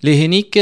Lehenik,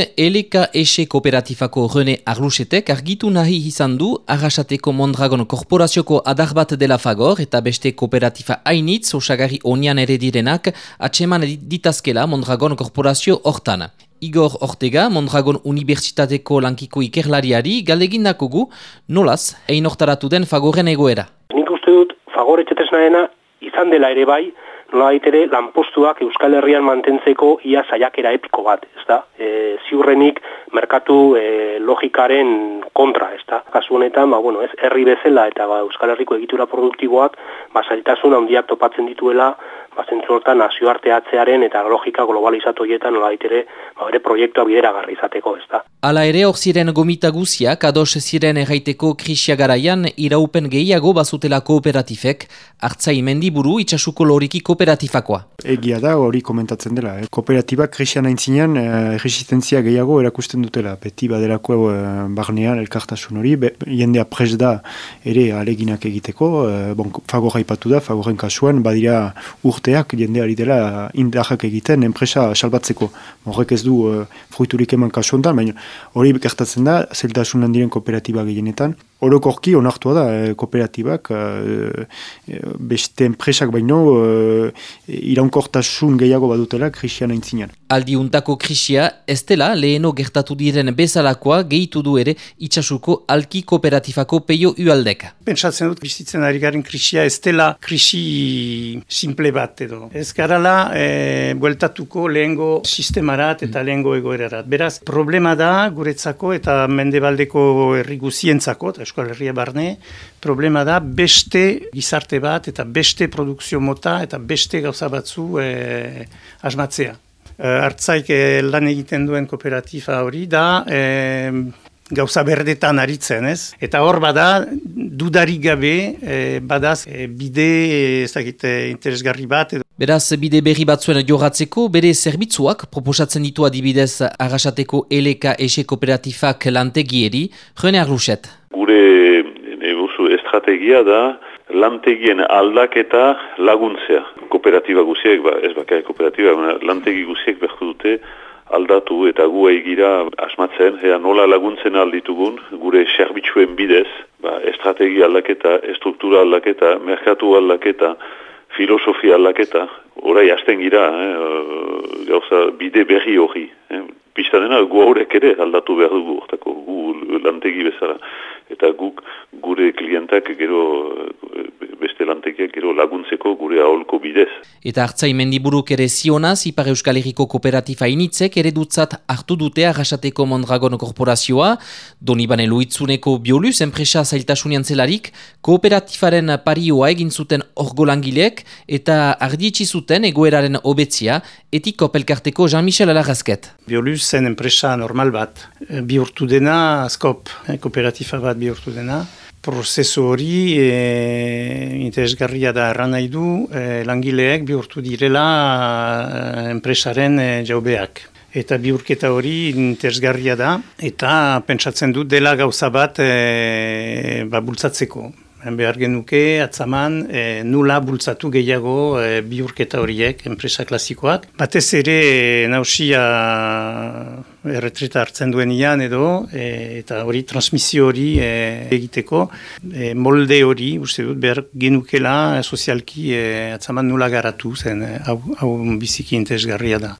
Ese Kooperatifako Rene Arlusetek argitu nahi izan du Arrasateko Mondragon Korporazioko adar bat dela fagor eta beste kooperatifa hainitz osagari onian ere direnak atseman ditazkela Mondragon Korporazio hortan. Igor Ortega, Mondragon Unibertsitateko lankiko ikerlariari galdegin dakogu nolaz egin hortaratu den fagoren egoera. Nik uste dut fagor etxetesnaena izan dela ere bai, nola ere lanpostuak Euskal Herrian mantentzeko ia saiakera epiko bat, ez da? E, ziurrenik merkatu e, logikaren kontra, ez da? Kasu honetan, ba, bueno, ez, herri bezala eta ba, Euskal Herriko egitura produktiboak, ba, zailtasun handiak topatzen dituela, ba, zentzortan nazioarteatzearen eta logika globalizatu hietan nola ere, ba, bere proiektua bidera garri izateko, ez da. Ala ere hor ziren gomita guziak, ados ziren erraiteko krisia garaian, iraupen gehiago bazutela kooperatifek, hartzai mendiburu itxasuko loriki kooperatifakoa. Egia da, hori komentatzen dela. Eh? Kooperatibak krisia naintzinean, eh, resistentzia gehiago erakusten dutela. Beti baderako eh, barnean elkartasun hori, be, jendea pres da ere aleginak egiteko, eh, bon, fagor haipatu da, fagoren kasuan, badira urte urteak jende ari dela indarrak egiten enpresa salbatzeko. Horrek ez du uh, fruiturik eman kasu baina hori gertatzen da, zeltasun handiren kooperatiba gehienetan. Orokorki onartua da eh, kooperatibak, eh, beste enpresak baino eh, iraunkortasun gehiago badutela krisian aintzinean. Aldi untako krisia, ez dela leheno gertatu diren bezalakoa gehitu du ere itxasuko alki kooperatifako peio ualdeka. Pentsatzen dut, bizitzen ari garen krisia ez dela krisi simple bat edo. Ez garala, eh, bueltatuko lehengo sistemarat eta lehengo egoerarat. Beraz, problema da guretzako eta mendebaldeko erriguzientzako, Euskal Herria barne, problema da beste gizarte bat eta beste produkzio mota eta beste gauza batzu e, asmatzea. E, Artzaik e, lan egiten duen kooperatifa hori da e, gauza berdetan aritzen, ez? Eta hor bada, dudarik gabe, e, badaz, e, bide ezagite interesgarri bat. Edo. Beraz, bide berri batzuen jogatzeko, bere zerbitzuak proposatzen ditu adibidez arrasateko LK Ese Kooperatifak lantegieri, Rene Arluchet gure nebuzu estrategia da lantegien aldaketa laguntzea. Kooperatiba guziek, ba, ez bakai kooperatiba, lantegi guziek beharko dute aldatu eta gu egira asmatzen, ea nola laguntzen alditugun, gure serbitxuen bidez, ba, estrategia aldaketa, estruktura aldaketa, merkatu aldaketa, filosofia aldaketa, orai hasten gira, eh, gauza bide berri hori. Eh. Pista dena, gu haurek ere aldatu behar dugu, gu lantegi bezala eta guk gure klientak gero lantekiak gero laguntzeko gure aholko bidez. Eta hartzai mendiburuk ere zionaz, Ipar Euskal Herriko Kooperatifa initzek ere dutzat hartu dute arrasateko Mondragon Korporazioa, Donibane Luitzuneko Bioluz enpresa zailtasunian zelarik, kooperatifaren parioa egin zuten orgolangilek eta ardietsi zuten egoeraren obetzia, etiko pelkarteko Jean-Michel Alarrazket. Bioluz zen enpresa normal bat, bihurtu dena skop, eh, kooperatifa bat bihurtu dena, prozesu hori e, interesgarria da erran nahi du e, langileek bihurtu direla e, enpresaren e, jaubeak. Eta bihurketa hori interesgarria da eta pentsatzen du dela gauza bat e, ba, bultzatzeko behar genuke, atzaman, e, nula bultzatu gehiago e, biurketa horiek, enpresa klasikoak. Batez ere, nausia erretreta hartzen duen ian edo, e, eta hori transmisio hori e, egiteko, e, molde hori, uste dut, behar genukela sozialki e, atzaman nula garatu zen, hau, hau biziki interesgarria da.